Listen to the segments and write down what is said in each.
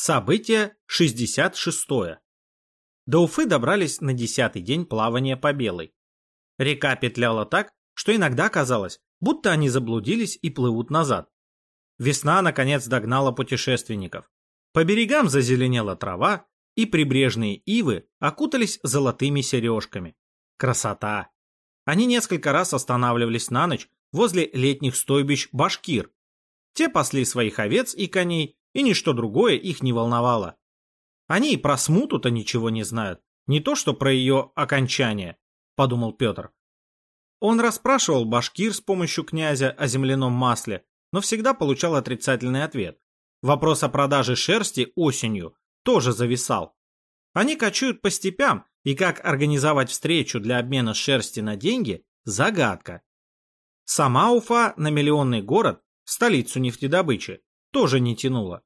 Событие 66. До Уфы добрались на десятый день плавания по Белой. Река петляла так, что иногда казалось, будто они заблудились и плывут назад. Весна, наконец, догнала путешественников. По берегам зазеленела трава, и прибрежные ивы окутались золотыми сережками. Красота! Они несколько раз останавливались на ночь возле летних стойбищ башкир. Те пасли своих овец и коней, и ничто другое их не волновало. Они и про смуту-то ничего не знают, не то что про ее окончание, подумал Петр. Он расспрашивал башкир с помощью князя о земляном масле, но всегда получал отрицательный ответ. Вопрос о продаже шерсти осенью тоже зависал. Они кочуют по степям, и как организовать встречу для обмена шерсти на деньги – загадка. Сама Уфа на миллионный город, столицу нефтедобычи, тоже не тянула.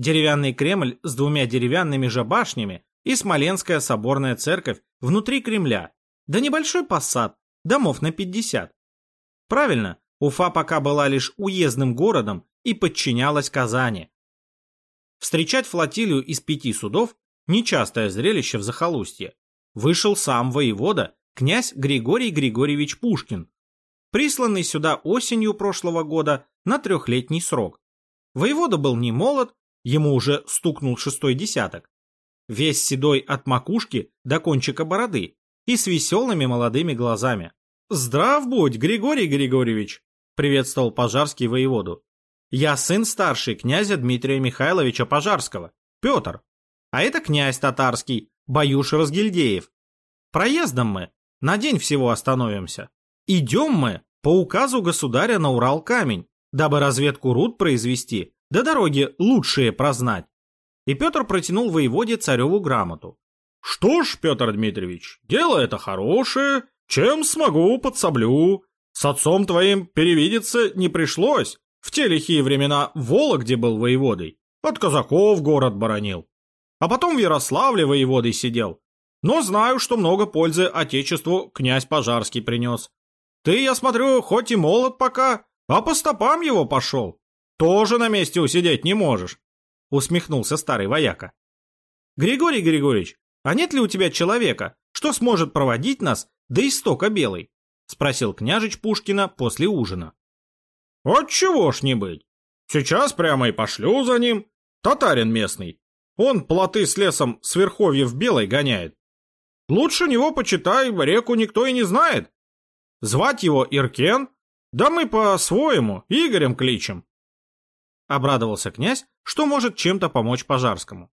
Деревянный Кремль с двумя деревянными же башнями и Смоленская соборная церковь внутри Кремля, да небольшой посад, домов на 50. Правильно, Уфа пока была лишь уездным городом и подчинялась Казани. Встречать флотилию из пяти судов – нечастое зрелище в захолустье. Вышел сам воевода, князь Григорий Григорьевич Пушкин, присланный сюда осенью прошлого года на трехлетний срок. Воевода был не молод, ему уже стукнул шестой десяток. Весь седой от макушки до кончика бороды и с веселыми молодыми глазами. «Здрав будь, Григорий Григорьевич!» — приветствовал Пожарский воеводу. «Я сын старший князя Дмитрия Михайловича Пожарского, Петр. А это князь татарский, Баюш Разгильдеев. Проездом мы, на день всего остановимся. Идем мы по указу государя на Урал-камень, дабы разведку руд произвести, да дороги лучшие прознать. И Петр протянул воеводе цареву грамоту. Что ж, Петр Дмитриевич, дело это хорошее, чем смогу, подсоблю. С отцом твоим перевидеться не пришлось. В те лихие времена в Вологде был воеводой, от казаков город боронил. А потом в Ярославле воеводой сидел. Но знаю, что много пользы отечеству князь Пожарский принес. Ты, я смотрю, хоть и молод пока, а по стопам его пошел. Тоже на месте усидеть не можешь. Усмехнулся старый вояка. Григорий Григорьевич, а нет ли у тебя человека, что сможет проводить нас до истока белой? Спросил княжич Пушкина после ужина. Отчего ж не быть? Сейчас прямо и пошлю за ним. Татарин местный. Он плоты с лесом с верховьев белой гоняет. Лучше него, почитай, реку никто и не знает. Звать его Иркен, да мы по-своему Игорем кличем. Обрадовался князь, что может чем-то помочь Пожарскому.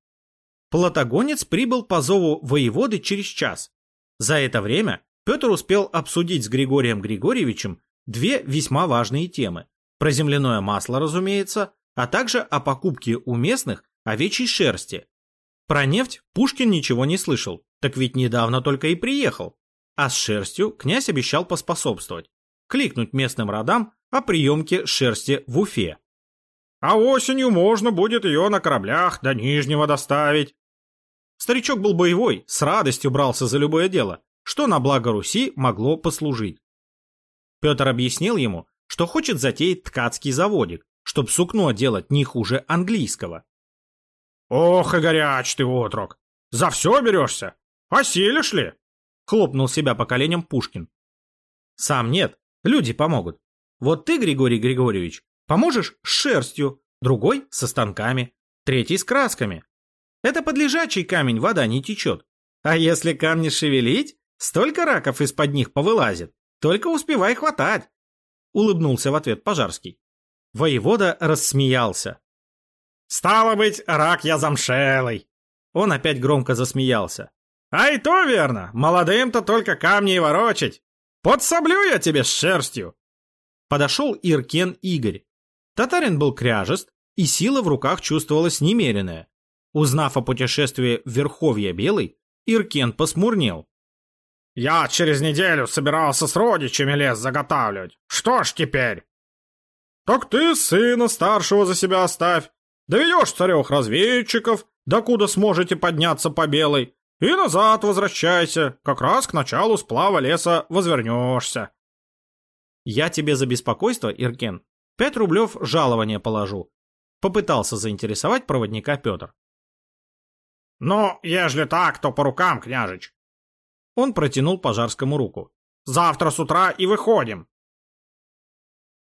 Платогонец прибыл по зову воеводы через час. За это время Петр успел обсудить с Григорием Григорьевичем две весьма важные темы. Про земляное масло, разумеется, а также о покупке у местных овечьей шерсти. Про нефть Пушкин ничего не слышал, так ведь недавно только и приехал. А с шерстью князь обещал поспособствовать кликнуть местным родам о приемке шерсти в Уфе. А осенью можно будет ее на кораблях до Нижнего доставить. Старичок был боевой, с радостью брался за любое дело, что на благо Руси могло послужить. Петр объяснил ему, что хочет затеять ткацкий заводик, чтоб сукно делать не хуже английского. «Ох и горяч ты, отрок! За все берешься? Осилишь ли?» Хлопнул себя по коленям Пушкин. «Сам нет, Люди помогут. Вот ты, Григорий Григорьевич, поможешь с шерстью, другой со станками, третий с красками. Это под лежачий камень вода не течет. А если камни шевелить, столько раков из-под них повылазит. Только успевай хватать. Улыбнулся в ответ Пожарский. Воевода рассмеялся. «Стало быть, рак я замшелый!» Он опять громко засмеялся. «А и то верно, молодым-то только камни и ворочать. Подсоблю я тебе с шерстью!» Подошел Иркен Игорь. Татарин был кряжест, и сила в руках чувствовалась немеренная. Узнав о путешествии в Верховье Белый, Иркен посмурнел. «Я через неделю собирался с родичами лес заготавливать. Что ж теперь?» «Так ты сына старшего за себя оставь. Доведешь царех разведчиков, докуда сможете подняться по Белой, и назад возвращайся, как раз к началу сплава леса возвернешься. Я тебе за беспокойство, Иркен, пять рублев жалования положу. Попытался заинтересовать проводника Петр. «Ну, ежели так, то по рукам, княжич». Он протянул Пожарскому руку. «Завтра с утра и выходим.